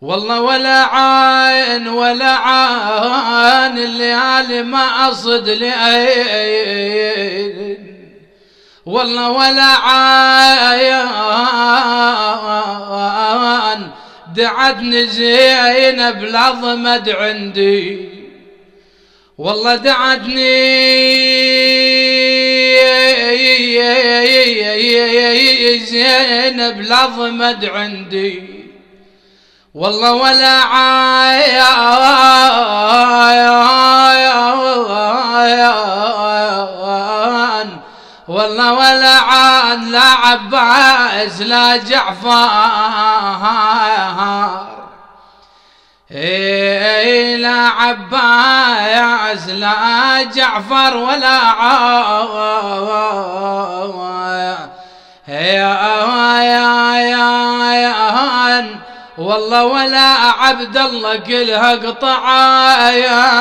والله ولا عين ولا عين الليالي ما أصد لأين. والله ولا عين دعتني زينب العظمد عندي. والله دعتني زينب العظمد عندي. والله ولا عايان والله ولا عان لا عباس لا جعفر. إيه لا عباس لا جعفر ولا عايان والله ولا عبد الله كلها قطع يا